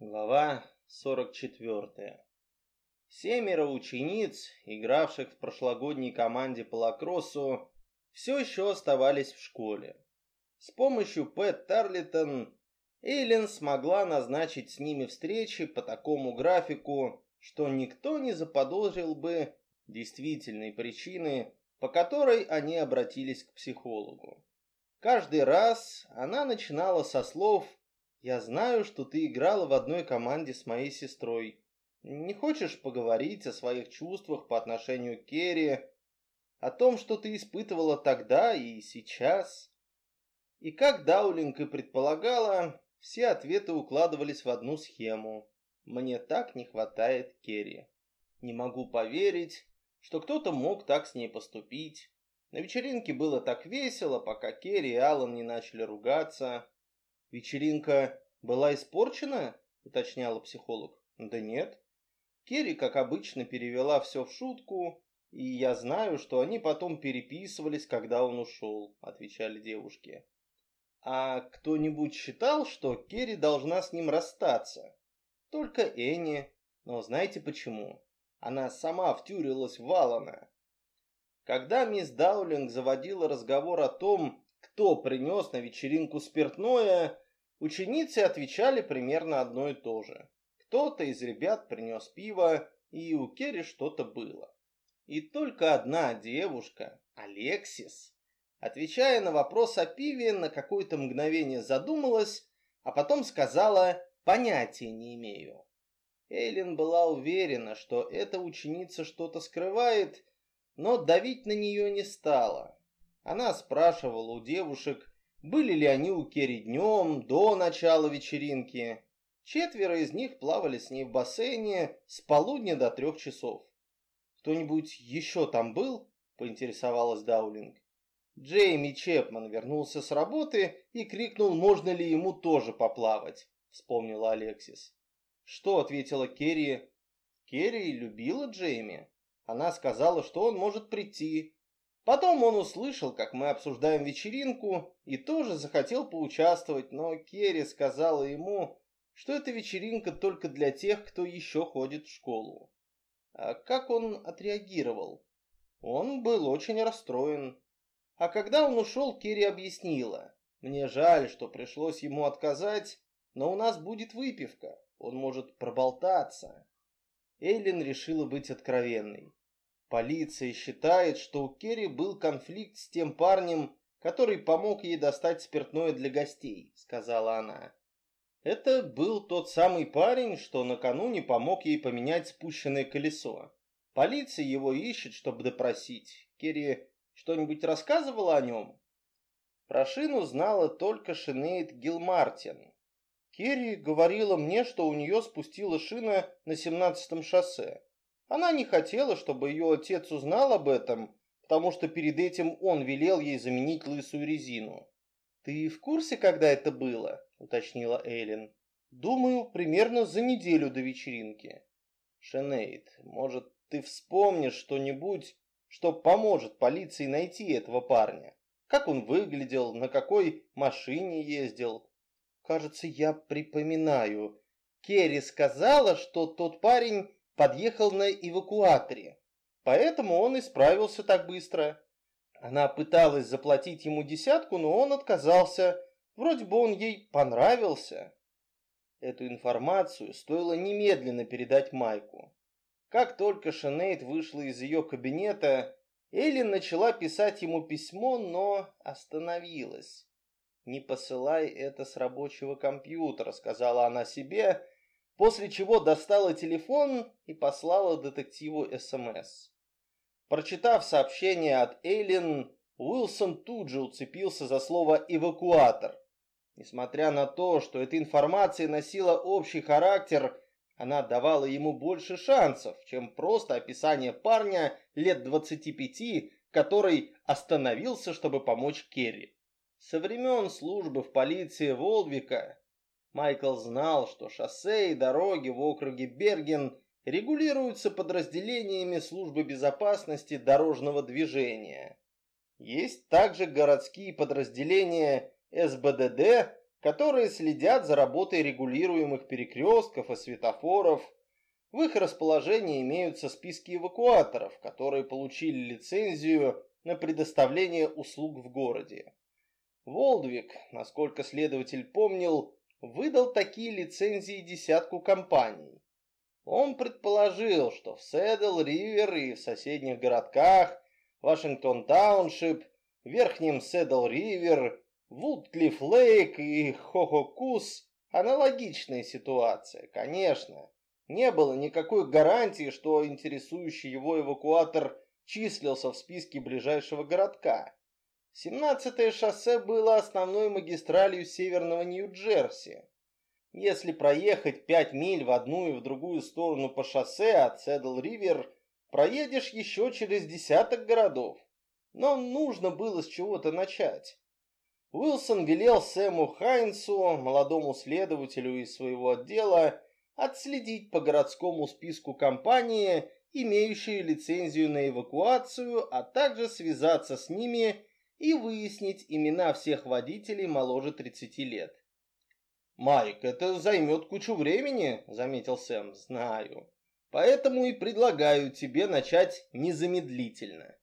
Глава 44. Семеро учениц, игравших в прошлогодней команде по лакроссу, все еще оставались в школе. С помощью Пэт Тарлитон Эйлин смогла назначить с ними встречи по такому графику, что никто не заподозрил бы действительной причины, по которой они обратились к психологу. Каждый раз она начинала со слов «Я знаю, что ты играла в одной команде с моей сестрой. Не хочешь поговорить о своих чувствах по отношению к Керри, о том, что ты испытывала тогда и сейчас?» И как Даулинг и предполагала, все ответы укладывались в одну схему. «Мне так не хватает Керри. Не могу поверить, что кто-то мог так с ней поступить. На вечеринке было так весело, пока Керри и Аллан не начали ругаться. «Вечеринка была испорчена?» – уточняла психолог. «Да нет. Керри, как обычно, перевела все в шутку, и я знаю, что они потом переписывались, когда он ушел», – отвечали девушки. «А кто-нибудь считал, что Керри должна с ним расстаться?» «Только Энни. Но знаете почему?» Она сама втюрилась в Алана. Когда мисс Даулинг заводила разговор о том, кто принес на вечеринку спиртное, ученицы отвечали примерно одно и то же. Кто-то из ребят принес пиво, и у Керри что-то было. И только одна девушка, Алексис, отвечая на вопрос о пиве, на какое-то мгновение задумалась, а потом сказала «понятия не имею». Эйлин была уверена, что эта ученица что-то скрывает, но давить на нее не стала. Она спрашивала у девушек, были ли они у Керри днем, до начала вечеринки. Четверо из них плавали с ней в бассейне с полудня до трех часов. «Кто-нибудь еще там был?» – поинтересовалась Даулинг. Джейми Чепман вернулся с работы и крикнул, можно ли ему тоже поплавать, вспомнила Алексис. Что ответила Керри? Керри любила Джейми. Она сказала, что он может прийти. Потом он услышал, как мы обсуждаем вечеринку, и тоже захотел поучаствовать, но Керри сказала ему, что эта вечеринка только для тех, кто еще ходит в школу. А как он отреагировал? Он был очень расстроен. А когда он ушел, Керри объяснила. Мне жаль, что пришлось ему отказать, но у нас будет выпивка. Он может проболтаться. Эйлин решила быть откровенной. Полиция считает, что у Керри был конфликт с тем парнем, который помог ей достать спиртное для гостей, сказала она. Это был тот самый парень, что накануне помог ей поменять спущенное колесо. Полиция его ищет, чтобы допросить. Керри что-нибудь рассказывала о нем? Про шину знала только Шинейд Гилмартин. Керри говорила мне, что у нее спустила шина на 17-м шоссе. Она не хотела, чтобы ее отец узнал об этом, потому что перед этим он велел ей заменить лысую резину. «Ты в курсе, когда это было?» – уточнила Эйлин. «Думаю, примерно за неделю до вечеринки». «Шенейд, может, ты вспомнишь что-нибудь, что поможет полиции найти этого парня? Как он выглядел, на какой машине ездил?» «Кажется, я припоминаю. Керри сказала, что тот парень подъехал на эвакуаторе. Поэтому он и справился так быстро. Она пыталась заплатить ему десятку, но он отказался. Вроде бы он ей понравился. Эту информацию стоило немедленно передать Майку. Как только Шенейд вышла из ее кабинета, Эллен начала писать ему письмо, но остановилась. «Не посылай это с рабочего компьютера», — сказала она себе, после чего достала телефон и послала детективу СМС. Прочитав сообщение от Эйлин, Уилсон тут же уцепился за слово «эвакуатор». Несмотря на то, что эта информация носила общий характер, она давала ему больше шансов, чем просто описание парня лет 25, который остановился, чтобы помочь Керри. Со времен службы в полиции Волвика Майкл знал, что шоссе и дороги в округе Берген регулируются подразделениями службы безопасности дорожного движения. Есть также городские подразделения СБДД, которые следят за работой регулируемых перекрестков и светофоров. В их расположении имеются списки эвакуаторов, которые получили лицензию на предоставление услуг в городе. Волдвик, насколько следователь помнил, выдал такие лицензии десятку компаний. Он предположил, что в Седл-Ривер и в соседних городках Вашингтон-Тауншип, Верхнем Седл-Ривер, Вудклифф-Лейк и Хохокус аналогичная ситуация, конечно. Не было никакой гарантии, что интересующий его эвакуатор числился в списке ближайшего городка. 17-е шоссе было основной магистралью северного Нью-Джерси. Если проехать 5 миль в одну и в другую сторону по шоссе от Седл-Ривер, проедешь еще через десяток городов. Но нужно было с чего-то начать. Уилсон велел Сэму Хайнсу, молодому следователю из своего отдела, отследить по городскому списку компании, имеющие лицензию на эвакуацию, а также связаться с ними и выяснить имена всех водителей моложе 30 лет. «Майк, это займет кучу времени», — заметил Сэм. «Знаю. Поэтому и предлагаю тебе начать незамедлительно».